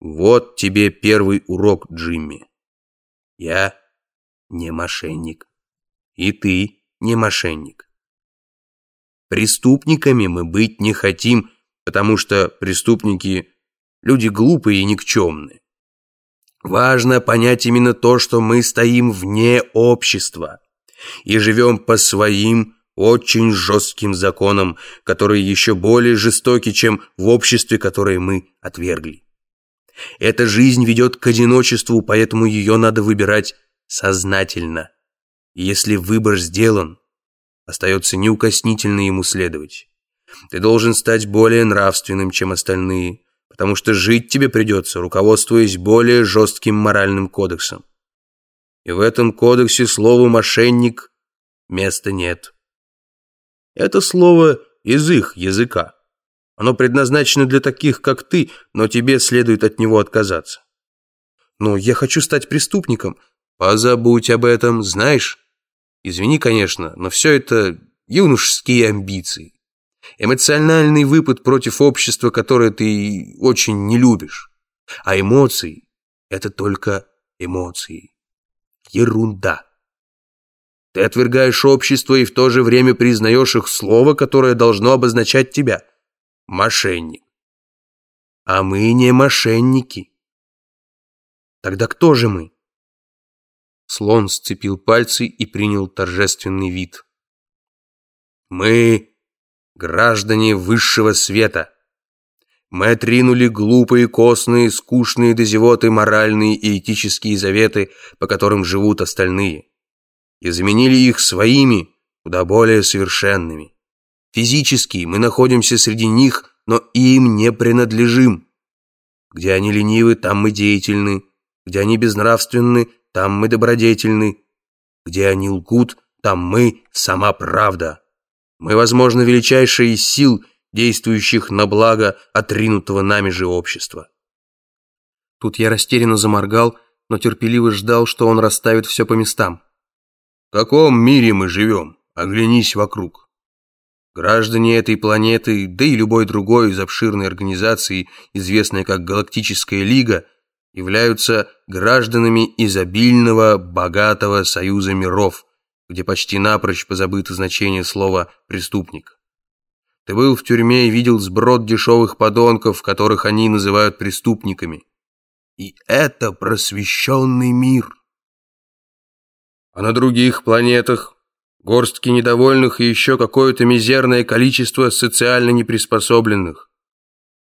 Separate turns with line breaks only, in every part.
Вот тебе первый урок, Джимми. Я не мошенник. И ты не мошенник. Преступниками мы быть не хотим, потому что преступники – люди глупые и никчемные. Важно понять именно то, что мы стоим вне общества и живем по своим очень жестким законам, которые еще более жестоки, чем в обществе, которое мы отвергли. Эта жизнь ведет к одиночеству, поэтому ее надо выбирать сознательно. И если выбор сделан, остается неукоснительно ему следовать. Ты должен стать более нравственным, чем остальные, потому что жить тебе придется, руководствуясь более жестким моральным кодексом. И в этом кодексе слову «мошенник» места нет. Это слово из их языка. Оно предназначено для таких, как ты, но тебе следует от него отказаться. Но я хочу стать преступником. Позабудь об этом, знаешь? Извини, конечно, но все это юношеские амбиции. Эмоциональный выпад против общества, которое ты очень не любишь. А эмоции — это только эмоции. Ерунда. Ты отвергаешь общество и в то же время признаешь их слово, которое должно обозначать тебя. Мошенник. А мы не мошенники. Тогда кто же мы? Слон сцепил пальцы и принял торжественный вид. Мы граждане высшего света. Мы отринули глупые, костные, скучные до зевоты моральные и этические заветы, по которым живут остальные, и заменили их своими, куда более совершенными. Физически мы находимся среди них, но им не принадлежим. Где они ленивы, там мы деятельны, где они безнравственны, там мы добродетельны, где они лгут, там мы сама правда. Мы, возможно, величайшие из сил, действующих на благо отринутого нами же общества. Тут я растерянно заморгал, но терпеливо ждал, что он расставит все по местам. В каком мире мы живем? Оглянись вокруг. Граждане этой планеты, да и любой другой из обширной организации, известной как Галактическая Лига, являются гражданами изобильного, богатого союза миров, где почти напрочь позабыто значение слова «преступник». Ты был в тюрьме и видел сброд дешевых подонков, которых они называют преступниками. И это просвещенный мир. А на других планетах горстки недовольных и еще какое-то мизерное количество социально неприспособленных.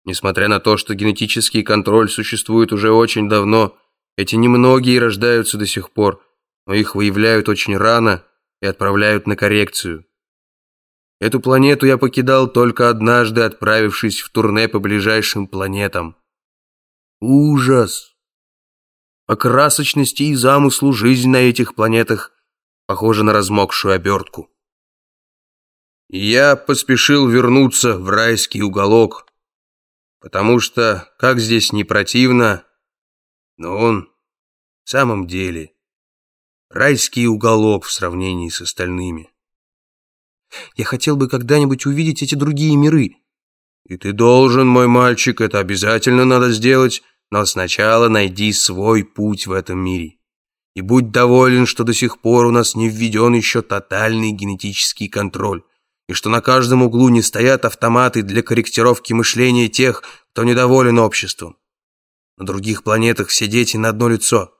Несмотря на то, что генетический контроль существует уже очень давно, эти немногие рождаются до сих пор – но их выявляют очень рано и отправляют на коррекцию. Эту планету я покидал только однажды, отправившись в турне по ближайшим планетам. Ужас! По красочности и замыслу жизнь на этих планетах похожа на размокшую обертку. Я поспешил вернуться в райский уголок, потому что, как здесь не противно, но он в самом деле райский уголок в сравнении с остальными. Я хотел бы когда-нибудь увидеть эти другие миры. И ты должен, мой мальчик, это обязательно надо сделать, но сначала найди свой путь в этом мире. И будь доволен, что до сих пор у нас не введен еще тотальный генетический контроль, и что на каждом углу не стоят автоматы для корректировки мышления тех, кто недоволен обществом. На других планетах все дети на одно лицо.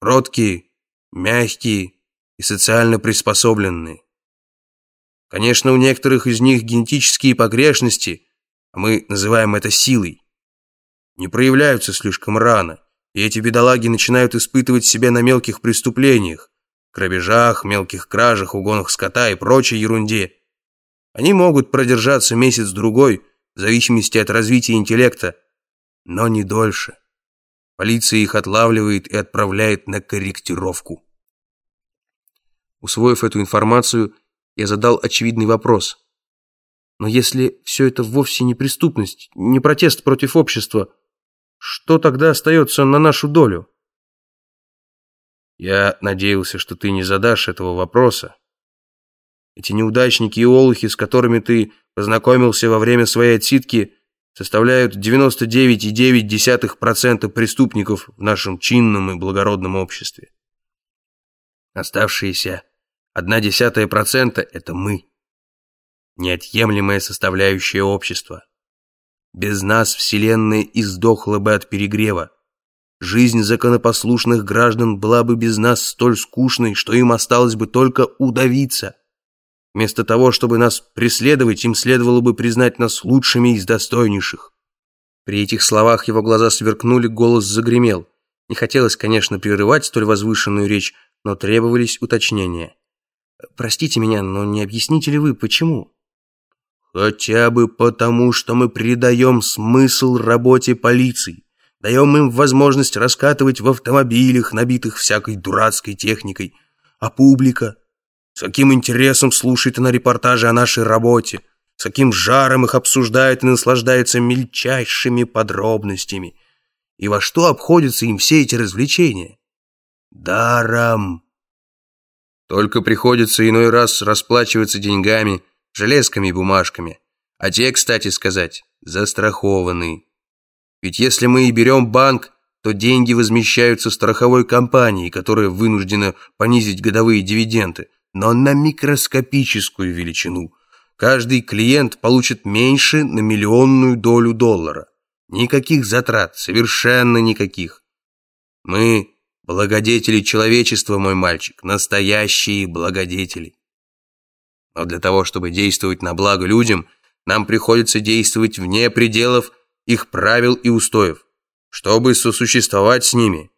Кроткие, мягкие и социально приспособленные. Конечно, у некоторых из них генетические погрешности, а мы называем это силой, не проявляются слишком рано, и эти бедолаги начинают испытывать себя на мелких преступлениях, грабежах, мелких кражах, угонах скота и прочей ерунде. Они могут продержаться месяц-другой, в зависимости от развития интеллекта, но не дольше. Полиция их отлавливает и отправляет на корректировку. Усвоив эту информацию, я задал очевидный вопрос. Но если все это вовсе не преступность, не протест против общества, что тогда остается на нашу долю? Я надеялся, что ты не задашь этого вопроса. Эти неудачники и олухи, с которыми ты познакомился во время своей отсидки, составляют 99,9% преступников в нашем чинном и благородном обществе. Оставшиеся одна десятая процента – это мы. Неотъемлемая составляющая общества. Без нас Вселенная издохла бы от перегрева. Жизнь законопослушных граждан была бы без нас столь скучной, что им осталось бы только удавиться. Вместо того, чтобы нас преследовать, им следовало бы признать нас лучшими из достойнейших. При этих словах его глаза сверкнули, голос загремел. Не хотелось, конечно, прерывать столь возвышенную речь, но требовались уточнения. «Простите меня, но не объясните ли вы, почему?» «Хотя бы потому, что мы придаем смысл работе полиции, даем им возможность раскатывать в автомобилях, набитых всякой дурацкой техникой, а публика с каким интересом слушает она репортажи о нашей работе, с каким жаром их обсуждает и наслаждается мельчайшими подробностями. И во что обходятся им все эти развлечения? Даром. Только приходится иной раз расплачиваться деньгами, железками и бумажками. А те, кстати сказать, застрахованы. Ведь если мы и берем банк, то деньги возмещаются страховой компанией, которая вынуждена понизить годовые дивиденды но на микроскопическую величину. Каждый клиент получит меньше на миллионную долю доллара. Никаких затрат, совершенно никаких. Мы благодетели человечества, мой мальчик, настоящие благодетели. Но для того, чтобы действовать на благо людям, нам приходится действовать вне пределов их правил и устоев. Чтобы сосуществовать с ними,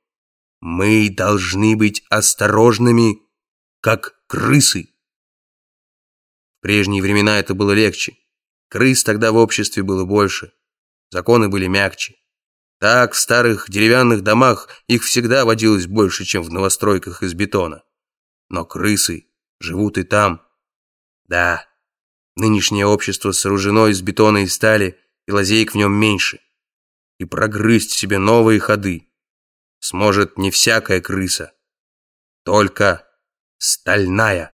мы должны быть осторожными, как крысы. В прежние времена это было легче. Крыс тогда в обществе было больше. Законы были мягче. Так, в старых деревянных домах их всегда водилось больше, чем в новостройках из бетона. Но крысы живут и там. Да, нынешнее общество сооружено из бетона и стали, и лазеек в нем меньше. И прогрызть себе новые ходы сможет не всякая крыса, только стальная.